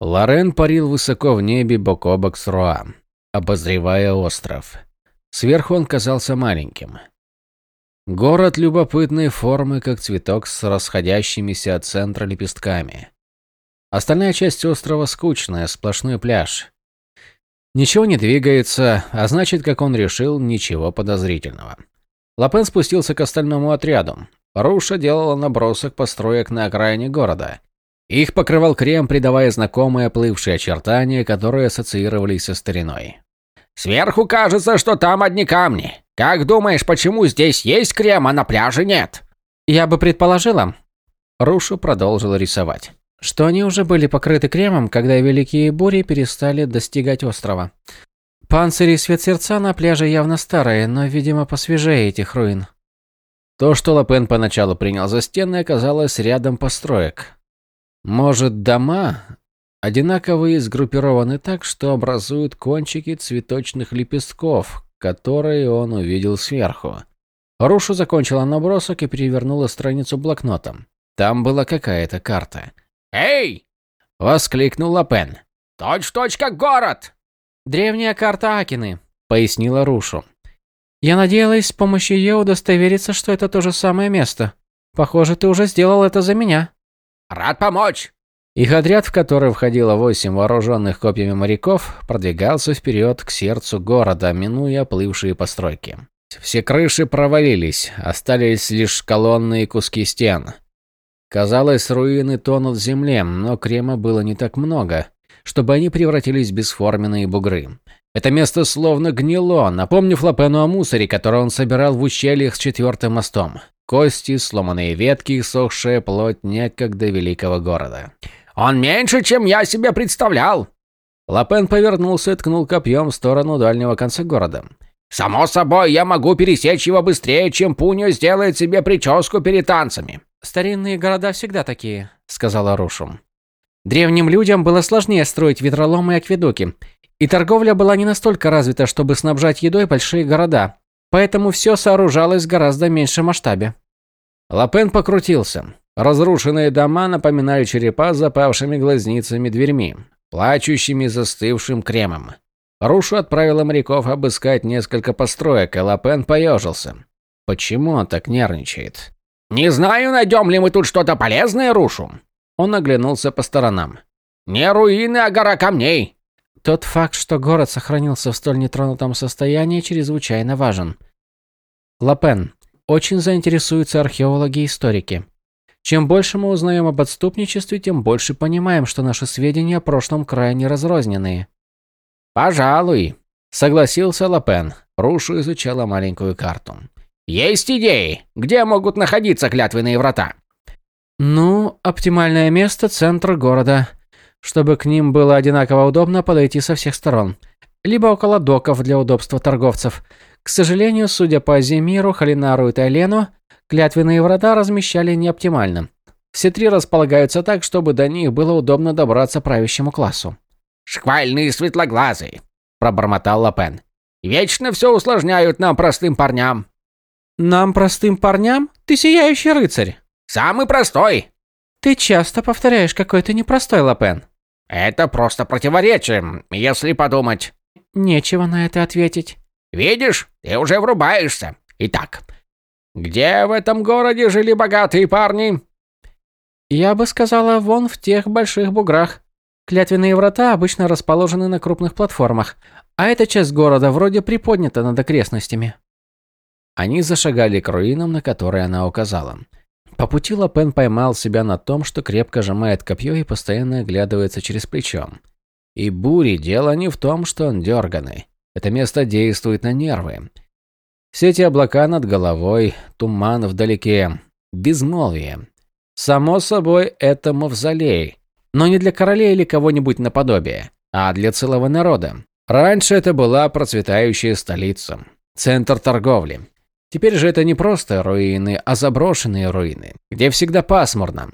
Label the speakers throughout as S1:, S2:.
S1: Лорен парил высоко в небе бок о бок с Руа, обозревая остров. Сверху он казался маленьким. Город любопытной формы, как цветок с расходящимися от центра лепестками. Остальная часть острова скучная, сплошной пляж. Ничего не двигается, а значит, как он решил, ничего подозрительного. Лапен спустился к остальному отряду. Руша делала набросок построек на окраине города. Их покрывал крем, придавая знакомые плывшие очертания, которые ассоциировались со стариной.
S2: «Сверху кажется, что там одни камни. Как думаешь, почему здесь есть крем, а на пляже нет?»
S3: «Я бы предположила...» Руша продолжила рисовать. Что они уже были покрыты кремом, когда великие бури перестали достигать острова. Панцири и свет сердца на пляже явно старые, но, видимо, посвежее этих руин.
S1: То, что Лапен поначалу принял за стены, оказалось рядом построек. Может, дома одинаковые сгруппированы так, что образуют кончики цветочных лепестков, которые он увидел сверху. Рушу закончила набросок и перевернула страницу блокнотом. Там была какая-то карта.
S2: «Эй!» – воскликнул Лапен. «Точь-точь как город!»
S3: «Древняя карта Акины», – пояснила Рушу. Я надеялась с помощью ее удостовериться, что это то же самое место. Похоже, ты уже сделал это за меня.
S2: Рад помочь.
S1: Их отряд, в который входило восемь вооруженных копьями моряков, продвигался вперед к сердцу города, минуя плывшие постройки. Все крыши провалились, остались лишь колонны и куски стен. Казалось, руины тонут в земле, но крема было не так много, чтобы они превратились в бесформенные бугры. Это место словно гнило, напомнив Лапену о мусоре, который он собирал в ущельях с четвертым мостом. Кости, сломанные ветки, сохшая плоть некогда великого города.
S2: «Он меньше, чем я себе представлял!»
S1: Лапен повернулся и ткнул копьем в сторону дальнего конца города.
S2: «Само собой, я могу пересечь его быстрее, чем Пуньо сделает себе прическу перед танцами».
S3: «Старинные города всегда такие», — сказала Рушум. «Древним людям было сложнее строить ветроломы и акведуки, и торговля была не настолько развита, чтобы снабжать едой большие города, поэтому все сооружалось в гораздо меньшем масштабе.
S1: Лапен покрутился. Разрушенные дома напоминали черепа с запавшими глазницами дверьми, плачущими застывшим кремом. Рушу отправила моряков обыскать несколько построек, и Лапен поежился. Почему он так нервничает?
S2: «Не знаю, найдем ли мы тут что-то полезное, Рушу!»
S1: Он оглянулся по сторонам.
S2: «Не руины, а гора камней.
S3: Тот факт, что город сохранился в столь нетронутом состоянии, чрезвычайно важен. Лапен. Очень заинтересуются археологи и историки. Чем больше мы узнаем об отступничестве, тем больше понимаем, что наши сведения о прошлом крайне разрозненные.
S1: «Пожалуй», — согласился Лапен. Рушу изучала маленькую карту.
S2: «Есть идеи, где могут находиться клятвенные врата?»
S3: «Ну, оптимальное место – центр города чтобы к ним было одинаково удобно подойти со всех сторон. Либо около доков для удобства торговцев. К сожалению, судя по Азимиру, Халинару и Тайлену, клятвенные врата размещали не оптимально. Все три располагаются так, чтобы до них было удобно добраться правящему классу.
S2: «Шквальные светлоглазые», – пробормотал Лапен. «Вечно все усложняют нам, простым парням».
S3: «Нам, простым парням? Ты сияющий рыцарь».
S2: «Самый простой».
S3: «Ты часто повторяешь, какой ты непростой, Лапен».
S2: Это просто противоречие, если подумать.
S3: Нечего на это ответить.
S2: Видишь, ты уже врубаешься. Итак, где в этом городе жили богатые парни?
S3: Я бы сказала, вон в тех больших буграх. Клятвенные врата обычно расположены на крупных платформах, а эта часть города вроде приподнята над окрестностями.
S1: Они зашагали к руинам, на которые она указала. По пути Лапен поймал себя на том, что крепко сжимает копье и постоянно оглядывается через плечо. И Бури дело не в том, что он дерганый. Это место действует на нервы. Все эти облака над головой, туман вдалеке, безмолвие. Само собой, это мавзолей. Но не для королей или кого-нибудь наподобие, а для целого народа. Раньше это была процветающая столица, центр торговли, Теперь же это не просто руины, а заброшенные руины, где всегда пасмурно.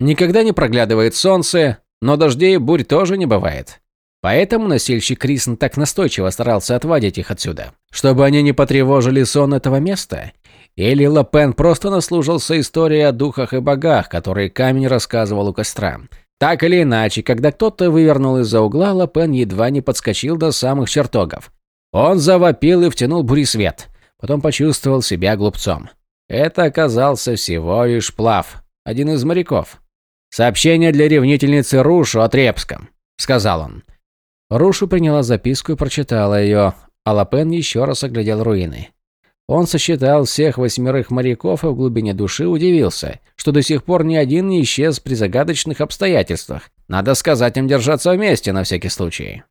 S1: Никогда не проглядывает солнце, но дождей и бурь тоже не бывает. Поэтому носильщик Крисн так настойчиво старался отводить их отсюда, чтобы они не потревожили сон этого места. Или Лапен просто наслужился историей о духах и богах, которые камень рассказывал у костра. Так или иначе, когда кто-то вывернул из-за угла, Лапен едва не подскочил до самых чертогов. Он завопил и втянул буресвет. Потом почувствовал себя глупцом. Это оказался всего лишь плав, один из моряков. «Сообщение для ревнительницы Рушу от Репском», — сказал он. Рушу приняла записку и прочитала ее, а Лапен еще раз оглядел руины. Он сосчитал всех восьмерых моряков и в глубине души удивился, что до сих пор ни один не исчез при загадочных обстоятельствах. Надо сказать им держаться вместе на всякий случай.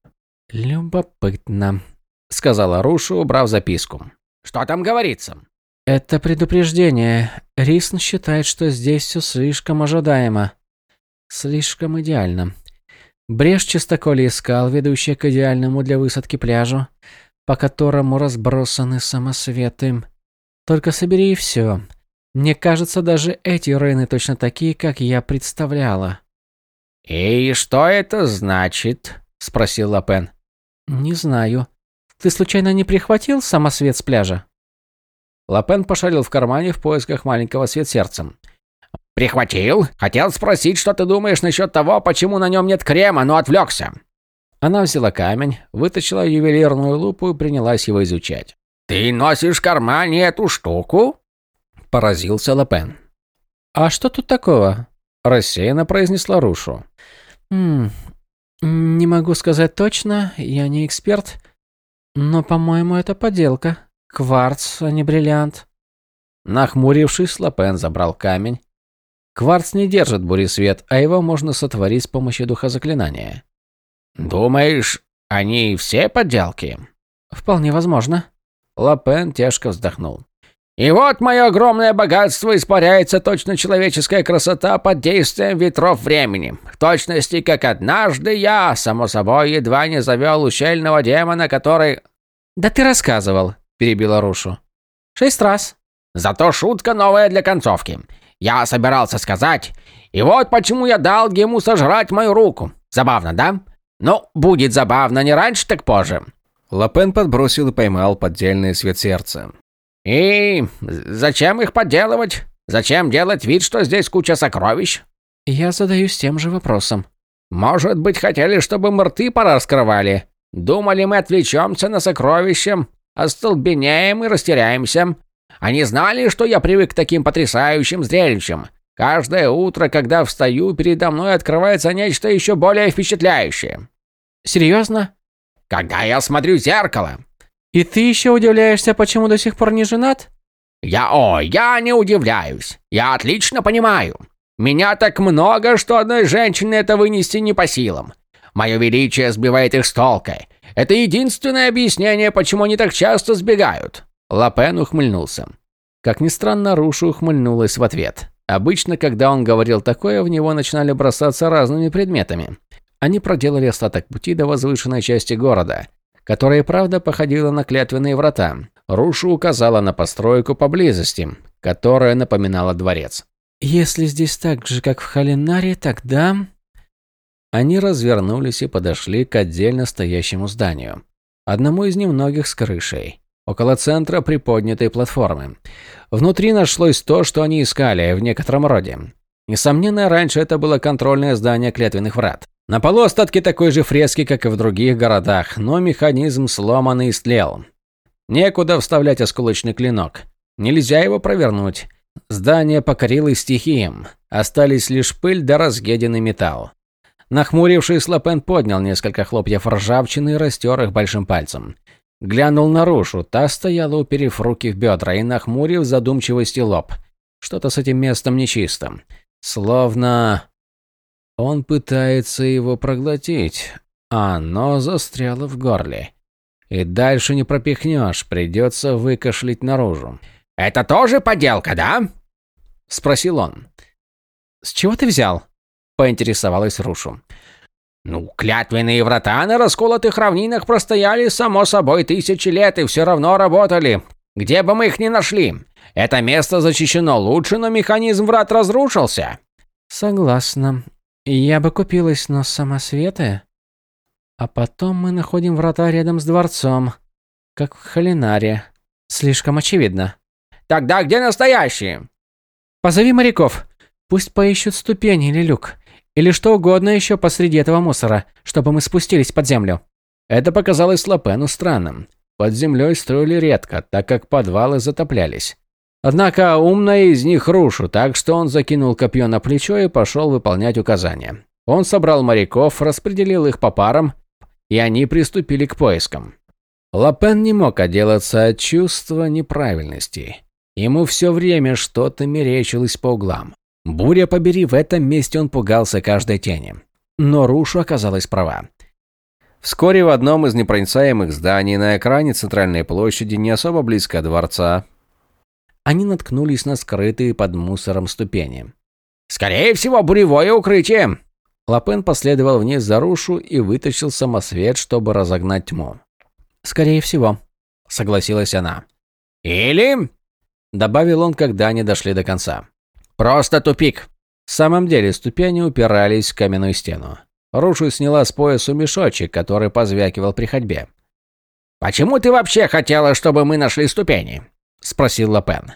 S3: «Любопытно», —
S1: сказала Рушу, убрав записку. «Что там говорится?»
S3: «Это предупреждение. Рисн считает, что здесь все слишком ожидаемо. Слишком идеально. Брешь чистоколе искал, ведущая к идеальному для высадки пляжу по которому разбросаны самосветы. Только собери и все. Мне кажется, даже эти руины точно такие, как я представляла.
S2: «И что это значит?» – спросил Лапен.
S3: «Не знаю. Ты случайно не прихватил самосвет с пляжа?»
S1: Лапен пошарил в кармане в поисках маленького свет сердцем.
S2: «Прихватил? Хотел спросить, что ты думаешь насчет того, почему на нем нет крема, но отвлекся.
S1: Она взяла камень, вытащила ювелирную лупу и принялась его изучать.
S2: «Ты носишь в кармане эту штуку?»
S1: – поразился Лапен.
S3: «А что тут такого?»
S1: – рассеянно произнесла Рушу.
S3: «Ммм, не могу сказать точно, я не эксперт, но, по-моему, это подделка. Кварц, а не бриллиант».
S1: Нахмурившись, Лапен забрал камень. Кварц не держит буресвет, а его можно сотворить с помощью духа заклинания.
S2: «Думаешь, они все подделки?»
S3: «Вполне возможно».
S1: Лапен тяжко вздохнул.
S2: «И вот мое огромное богатство испаряется точно человеческая красота под действием ветров времени. В точности, как однажды я, само собой, едва не завел ущельного демона, который...»
S3: «Да ты рассказывал», – перебила Рушу. «Шесть раз».
S2: «Зато шутка новая для концовки. Я собирался сказать, и вот почему я дал ему сожрать мою руку. Забавно, да? «Ну, будет забавно, не раньше, так позже».
S1: Лапен подбросил и поймал поддельный свет сердца.
S2: «И зачем их подделывать? Зачем делать вид, что здесь куча сокровищ?»
S3: «Я задаюсь тем же вопросом».
S2: «Может быть, хотели, чтобы мы рты пораскрывали? Думали, мы отвлечемся на сокровища, остолбенеем и растеряемся. Они знали, что я привык к таким потрясающим зрелищам. Каждое утро, когда встаю, передо мной открывается нечто еще более впечатляющее.
S3: Серьезно?
S2: Когда я смотрю в зеркало.
S3: И ты еще удивляешься, почему до сих пор не женат?
S2: Я, о, я не удивляюсь. Я отлично понимаю. Меня так много, что одной женщине это вынести не по силам. Мое величие сбивает их с толка. Это единственное объяснение, почему они так часто сбегают.
S1: Лапен ухмыльнулся. Как ни странно, Рушу ухмыльнулась в ответ. Обычно, когда он говорил такое, в него начинали бросаться разными предметами. Они проделали остаток пути до возвышенной части города, которая, правда, походила на клятвенные врата. Рушу указала на постройку поблизости, которая напоминала дворец.
S3: «Если здесь так же, как в Халинаре, тогда...»
S1: Они развернулись и подошли к отдельно стоящему зданию. Одному из немногих с крышей около центра приподнятой платформы. Внутри нашлось то, что они искали в некотором роде. Несомненно, раньше это было контрольное здание клетвенных врат. На полу остатки такой же фрески, как и в других городах, но механизм сломан и истлел. Некуда вставлять осколочный клинок. Нельзя его провернуть. Здание покорило стихиям. Остались лишь пыль да разъеденный металл. Нахмурившись, Лапен поднял несколько хлопьев ржавчины и растер их большим пальцем. Глянул наружу, та стояла, уперев руки в бедра и нахмурив задумчивости лоб. Что-то с этим местом нечисто. Словно... Он пытается его проглотить, а оно застряло в горле. И дальше не пропихнешь, придется выкашлять наружу.
S2: «Это тоже подделка, да?» – спросил он.
S3: «С чего ты взял?» – поинтересовалась Рушу.
S2: Ну, клятвенные врата на расколотых равнинах простояли, само собой, тысячи лет и все равно работали. Где бы мы их ни нашли. Это место защищено лучше, но механизм врат разрушился.
S3: Согласна. Я бы купилась, но самосветы... А потом мы находим врата рядом с дворцом, как в Халинаре. Слишком очевидно.
S2: Тогда где настоящие?
S3: Позови моряков. Пусть поищут ступени или люк. Или что угодно еще посреди этого мусора, чтобы мы спустились под землю.
S1: Это показалось Лапену странным. Под землей строили редко, так как подвалы затоплялись. Однако умная из них рушу, так что он закинул копье на плечо и пошел выполнять указания. Он собрал моряков, распределил их по парам, и они приступили к поискам. Лапен не мог отделаться от чувства неправильности. Ему все время что-то мерещилось по углам. Буря побери, в этом месте он пугался каждой тени. Но Рушу оказалась права. Вскоре в одном из непроницаемых зданий на экране центральной площади, не особо близко от дворца, они наткнулись на скрытые под мусором ступени.
S2: «Скорее всего, буревое укрытие!»
S1: Лапен последовал вниз за рушу и вытащил самосвет, чтобы разогнать тьму.
S3: «Скорее всего», —
S1: согласилась она.
S2: «Или...»
S1: — добавил он, когда они дошли до конца.
S2: «Просто тупик».
S1: В самом деле, ступени упирались в каменную стену. Рушу сняла с поясу мешочек, который позвякивал при ходьбе.
S2: «Почему ты вообще хотела, чтобы мы нашли ступени?» – спросил Лапен.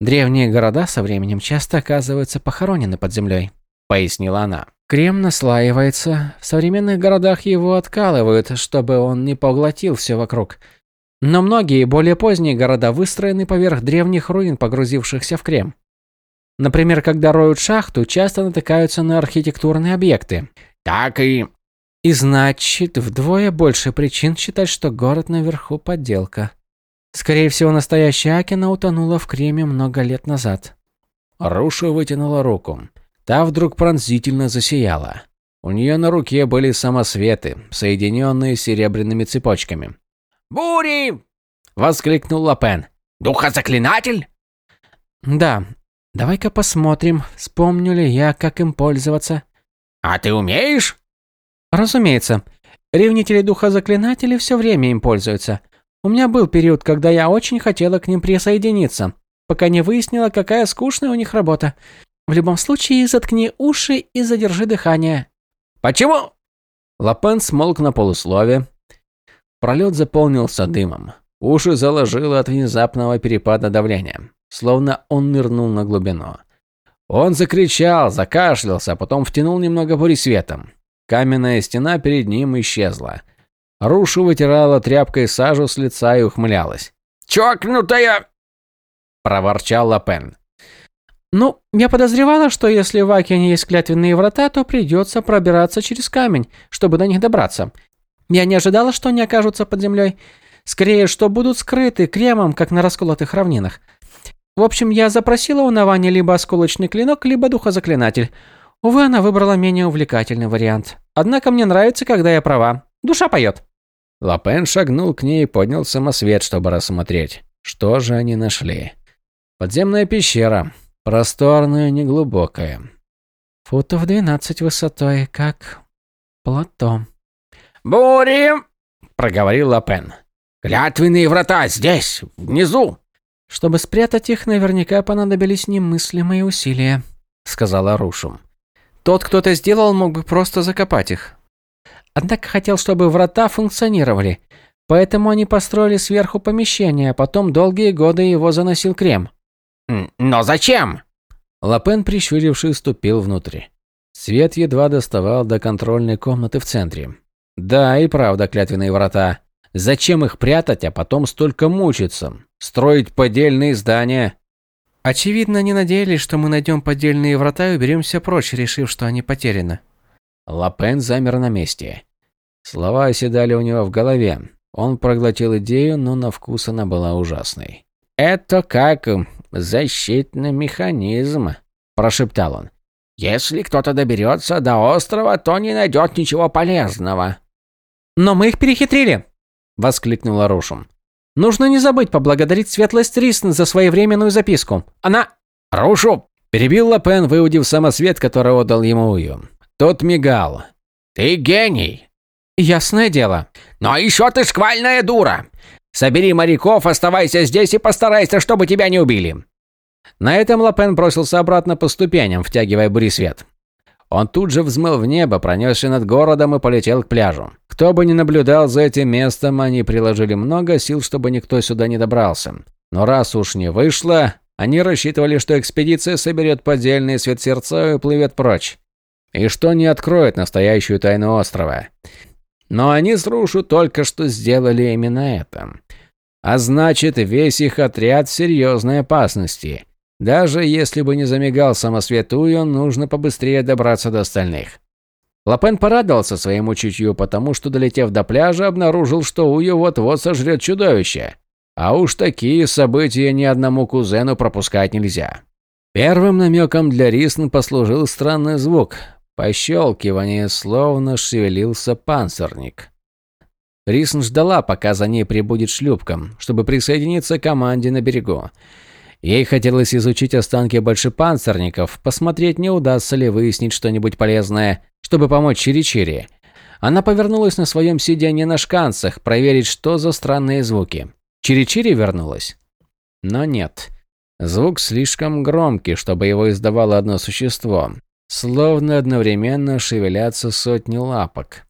S3: «Древние города со временем часто оказываются похоронены под землей», – пояснила она. «Крем наслаивается, в современных городах его откалывают, чтобы он не поглотил все вокруг. Но многие более поздние города выстроены поверх древних руин, погрузившихся в крем. Например, когда роют шахту, часто натыкаются на архитектурные объекты.
S2: Так и...
S3: И значит, вдвое больше причин считать, что город наверху подделка. Скорее всего, настоящая Акина утонула в креме много лет назад.
S1: Руша вытянула руку. Та вдруг пронзительно засияла. У нее на руке были самосветы, соединенные серебряными цепочками.
S2: «Бури!»
S1: – воскликнул Лапен.
S2: «Духозаклинатель?»
S3: «Да. Давай-ка посмотрим, вспомню ли я, как им пользоваться».
S2: «А ты умеешь?»
S3: «Разумеется. Ревнители духозаклинателей все время им пользуются. У меня был период, когда я очень хотела к ним присоединиться, пока не выяснила, какая скучная у них работа. В любом случае, заткни уши и задержи дыхание».
S2: «Почему?»
S1: Лапен смолк на полуслове. Пролет заполнился дымом. Уши заложило от внезапного перепада давления, словно он нырнул на глубину. Он закричал, закашлялся, а потом втянул немного бури светом. Каменная стена перед ним исчезла. Рушу вытирала тряпкой сажу с лица и ухмылялась.
S2: «Чокнутая!»
S1: – проворчал Лапен.
S3: «Ну, я подозревала, что если в Акине есть клятвенные врата, то придется пробираться через камень, чтобы до них добраться. Я не ожидала, что они окажутся под землей. Скорее, что будут скрыты кремом, как на расколотых равнинах. В общем, я запросила у Навани либо осколочный клинок, либо духозаклинатель. Увы, она выбрала менее увлекательный вариант. Однако мне нравится, когда я права. Душа поет.
S1: Лапен шагнул к ней и поднял самосвет, чтобы рассмотреть. Что же они нашли? Подземная пещера. Просторная, неглубокая.
S3: Футов 12 высотой, как плато.
S2: «Бури!» – проговорил Лапен. «Клятвенные врата здесь, внизу!»
S3: Чтобы спрятать их, наверняка понадобились немыслимые усилия, сказала Рушум. Тот, кто это сделал, мог бы просто закопать их. Однако хотел, чтобы врата функционировали, поэтому они построили сверху помещение, а потом долгие годы его заносил крем.
S2: «Но зачем?»
S1: Лапен, прищурившись, ступил внутрь. Свет едва доставал до контрольной комнаты в центре. Да, и правда, клятвенные врата. Зачем их прятать, а потом столько мучиться? Строить поддельные здания?
S3: Очевидно, они надеялись, что мы найдем поддельные врата и уберемся прочь, решив, что они потеряны.
S1: Лапен замер на месте. Слова оседали у него в голове. Он проглотил идею, но на вкус она была ужасной.
S2: «Это как защитный механизм», – прошептал он. «Если кто-то доберется до острова, то не найдет ничего полезного».
S3: «Но мы их перехитрили!» – воскликнула Рушум. «Нужно не забыть поблагодарить Светлость Рисн за своевременную записку. Она...»
S2: «Рушу!»
S1: – перебил Лапен, выудив самосвет, который отдал ему Ую. Тот мигал.
S2: «Ты гений!»
S3: «Ясное дело».
S2: «Но еще ты шквальная дура! Собери моряков, оставайся здесь и постарайся, чтобы тебя не убили!»
S1: На этом Лапен бросился обратно по ступеням, втягивая буресвет. Он тут же взмыл в небо, пронесся над городом и полетел к пляжу. Кто бы ни наблюдал за этим местом, они приложили много сил, чтобы никто сюда не добрался. Но раз уж не вышло, они рассчитывали, что экспедиция соберет поддельные свет сердца и уплывет прочь. И что не откроет настоящую тайну острова. Но они с Рушу только что сделали именно это. А значит, весь их отряд в серьезной опасности. Даже если бы не замигал самосвет Уйо, нужно побыстрее добраться до остальных. Лапен порадовался своему чутью, потому что, долетев до пляжа, обнаружил, что Уйо вот-вот сожрет чудовище. А уж такие события ни одному кузену пропускать нельзя. Первым намеком для Рисн послужил странный звук. Пощелкивание, словно шевелился панцирник. Рисн ждала, пока за ней прибудет шлюпка, чтобы присоединиться к команде на берегу. Ей хотелось изучить останки большепанцирников, посмотреть, не удастся ли выяснить что-нибудь полезное, чтобы помочь Чири-Чири. Она повернулась на своем сиденье на шканцах, проверить, что за странные звуки. Чири-Чири вернулась? Но нет. Звук слишком громкий, чтобы его издавало одно существо. Словно одновременно шевелятся сотни лапок.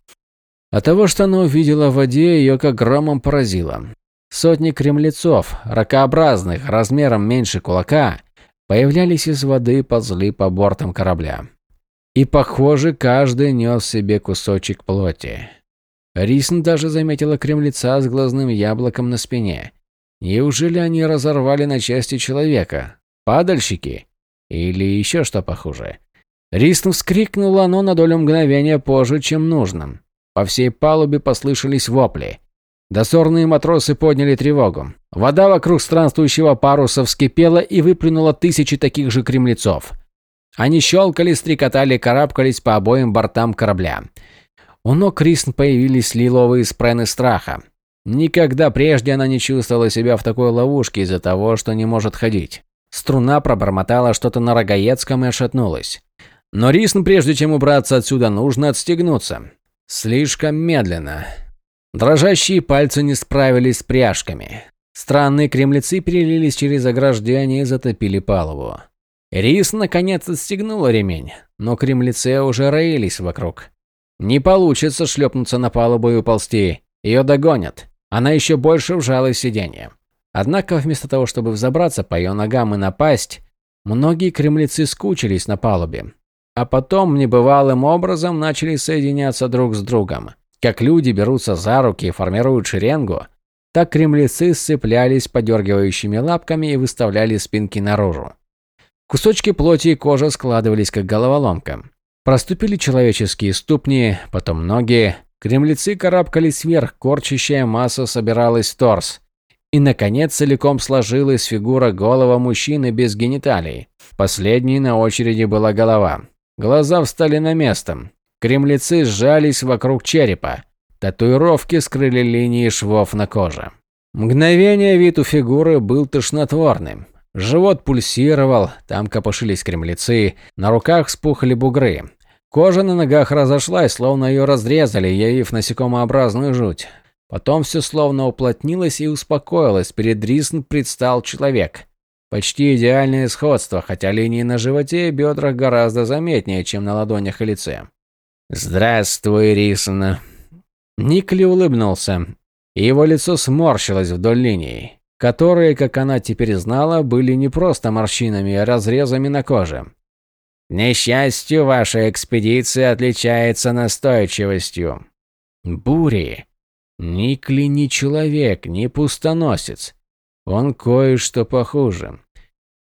S1: От того, что она увидела в воде, ее как громом поразило. Сотни кремлецов, ракообразных, размером меньше кулака, появлялись из воды и ползли по бортам корабля. И, похоже, каждый нес себе кусочек плоти. Рисн даже заметила кремлеца с глазным яблоком на спине. Неужели они разорвали на части человека? Падальщики? Или еще что похуже? Рисн вскрикнула, но на долю мгновения позже, чем нужно. По всей палубе послышались вопли. Дозорные матросы подняли тревогу. Вода вокруг странствующего паруса вскипела и выплюнула тысячи таких же кремлецов. Они щелкали, стрекотали, карабкались по обоим бортам корабля. У ног Крисн появились лиловые спрены страха. Никогда прежде она не чувствовала себя в такой ловушке из-за того, что не может ходить. Струна пробормотала что-то на рогаецком и отшатнулась. Но Рисн, прежде чем убраться отсюда, нужно отстегнуться. Слишком медленно. Дрожащие пальцы не справились с пряжками. Странные кремлецы перелились через ограждение и затопили палубу. Рис наконец отстегнула ремень, но кремлецы уже роились вокруг. Не получится шлепнуться на палубу и уползти. Ее догонят. Она еще больше вжалась в сиденье. Однако вместо того, чтобы взобраться по ее ногам и напасть, многие кремлецы скучились на палубе. А потом небывалым образом начали соединяться друг с другом. Как люди берутся за руки и формируют шеренгу, так кремлецы сцеплялись подергивающими лапками и выставляли спинки наружу. Кусочки плоти и кожи складывались как головоломка. Проступили человеческие ступни, потом ноги. Кремлецы карабкались вверх, корчащая масса собиралась в торс. И, наконец, целиком сложилась фигура голого мужчины без гениталий. Последней на очереди была голова. Глаза встали на место. Кремлецы сжались вокруг черепа. Татуировки скрыли линии швов на коже. Мгновение вид у фигуры был тошнотворным. Живот пульсировал, там копошились кремлецы, на руках вспухли бугры. Кожа на ногах разошлась, словно ее разрезали, явив насекомообразную жуть. Потом все словно уплотнилось и успокоилось, перед Рисн предстал человек. Почти идеальное сходство, хотя линии на животе и бедрах гораздо заметнее, чем на ладонях и лице. «Здравствуй, Рисона». Никли улыбнулся, и его лицо сморщилось вдоль линий, которые, как она теперь знала, были не просто морщинами, а разрезами на коже. «К несчастью, ваша экспедиция отличается настойчивостью». «Бури. Никли не человек, не пустоносец. Он кое-что похуже.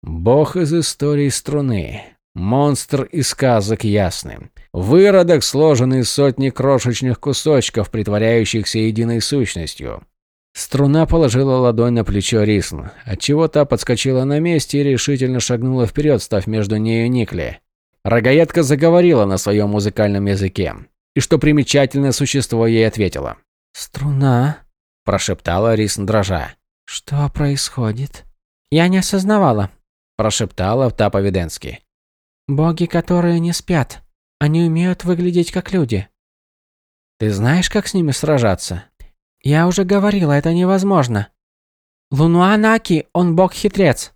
S1: Бог из истории струны. Монстр из сказок ясный. Выродок, сложенный из сотни крошечных кусочков, притворяющихся единой сущностью. Струна положила ладонь на плечо Рисн, отчего та подскочила на месте и решительно шагнула вперед, став между ней и Никли. Рогаедка заговорила на своем музыкальном языке. И что примечательное существо ей ответило.
S3: «Струна», – прошептала Рисн дрожа. «Что происходит?» «Я не осознавала», – прошептала Тапа Виденски. «Боги, которые не спят. Они умеют выглядеть как люди. Ты знаешь, как с ними сражаться?» «Я уже говорила, это невозможно. Лунуанаки, он бог-хитрец.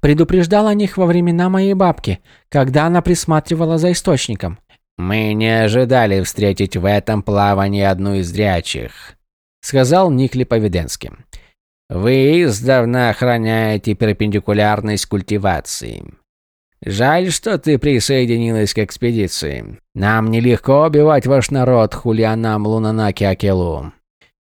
S3: Предупреждал о них во времена моей бабки, когда она присматривала за источником».
S1: «Мы не ожидали встретить в этом плавании одну из зрячих», – сказал Никли Поведенски. Вы издавна охраняете перпендикулярность культивации.
S2: Жаль, что ты присоединилась к экспедиции. Нам нелегко убивать ваш народ, Хулианам Лунанаки Акелу.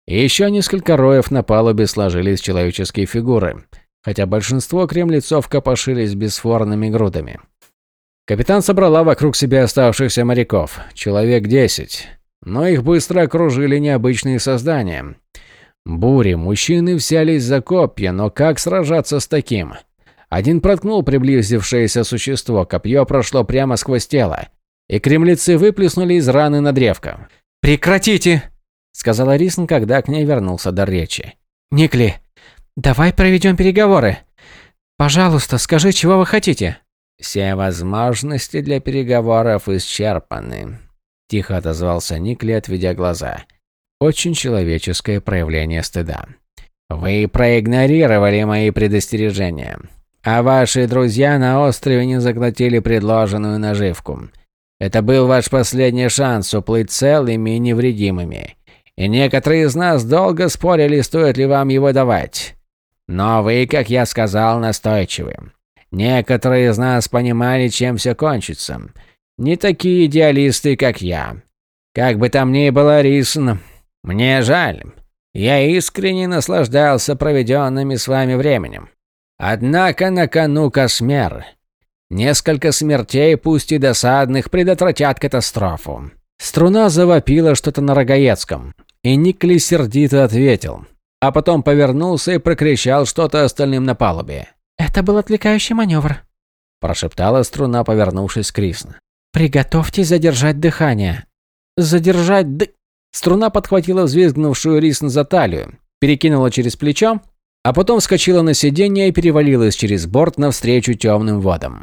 S1: Еще несколько роев на палубе сложились человеческие фигуры, хотя большинство кремлецов копошились бесформенными грудами. Капитан собрала вокруг себя оставшихся моряков, человек десять, но их быстро окружили необычные создания. Бури, мужчины взялись за копья, но как сражаться с таким? Один проткнул приблизившееся существо, копье прошло прямо сквозь тело, и кремлецы выплеснули из раны на древко.
S3: «Прекратите!»
S1: – сказала Рисн, когда к ней вернулся дар речи.
S3: «Никли, давай проведем переговоры. Пожалуйста, скажи, чего вы хотите?»
S2: «Все возможности для переговоров исчерпаны», – тихо отозвался Никли, отведя глаза.
S1: Очень человеческое проявление стыда.
S2: «Вы проигнорировали мои предостережения. А ваши друзья на острове не заглотили предложенную наживку. Это был ваш последний шанс уплыть целыми и невредимыми. И некоторые из нас долго спорили, стоит ли вам его давать. Но вы, как я сказал, настойчивы. Некоторые из нас понимали, чем все кончится. Не такие идеалисты, как я. Как бы там ни было, Рисн, мне жаль. Я искренне наслаждался проведенным с вами временем. Однако на кону Космер. Несколько смертей, пусть и досадных, предотвратят катастрофу.
S1: Струна завопила что-то на Рогаецком, и Никли сердито ответил, а потом повернулся и прокричал что-то остальным на палубе.
S3: «Это был отвлекающий маневр», –
S1: прошептала струна, повернувшись к Крисна.
S3: «Приготовьтесь задержать дыхание».
S1: «Задержать ды...» Струна подхватила взвизгнувшую Рисн за талию, перекинула через плечо а потом вскочила на сиденье и перевалилась через борт навстречу темным водам.